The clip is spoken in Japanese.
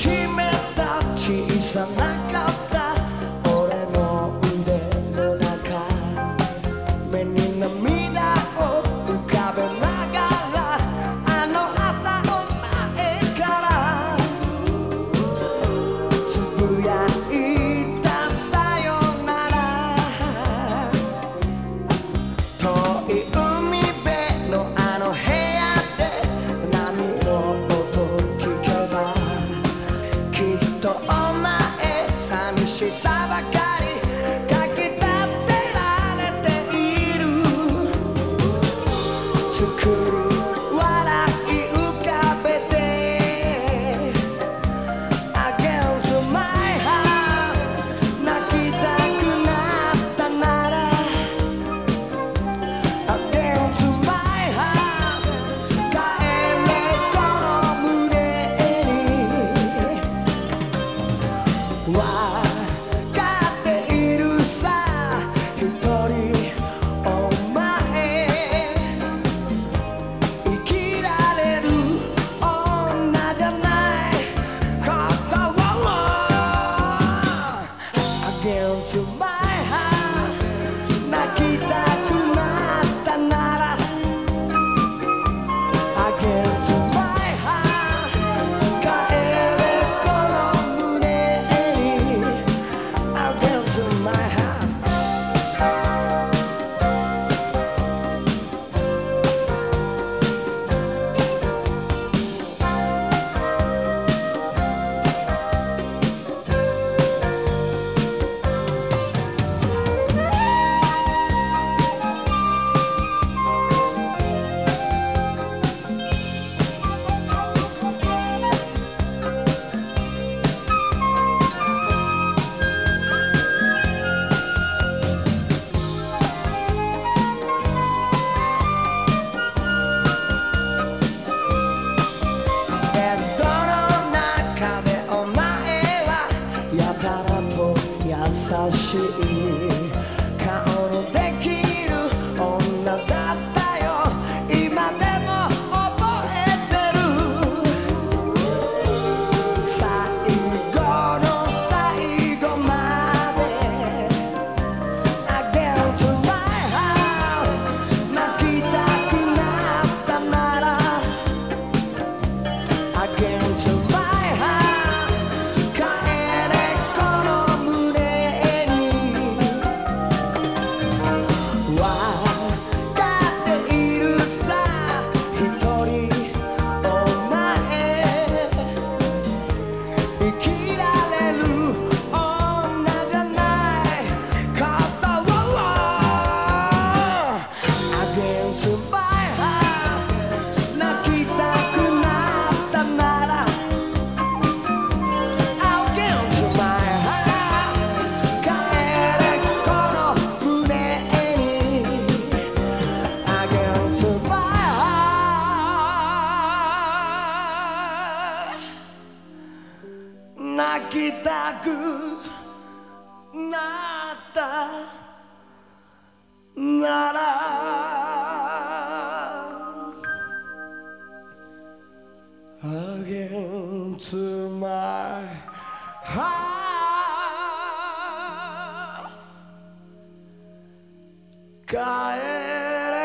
決めた小さな壁 down to my と優しい。顔のでき keep きたくなったなら Against my heart 帰れ